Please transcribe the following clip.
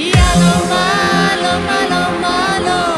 Y a lo malo, malo, malo,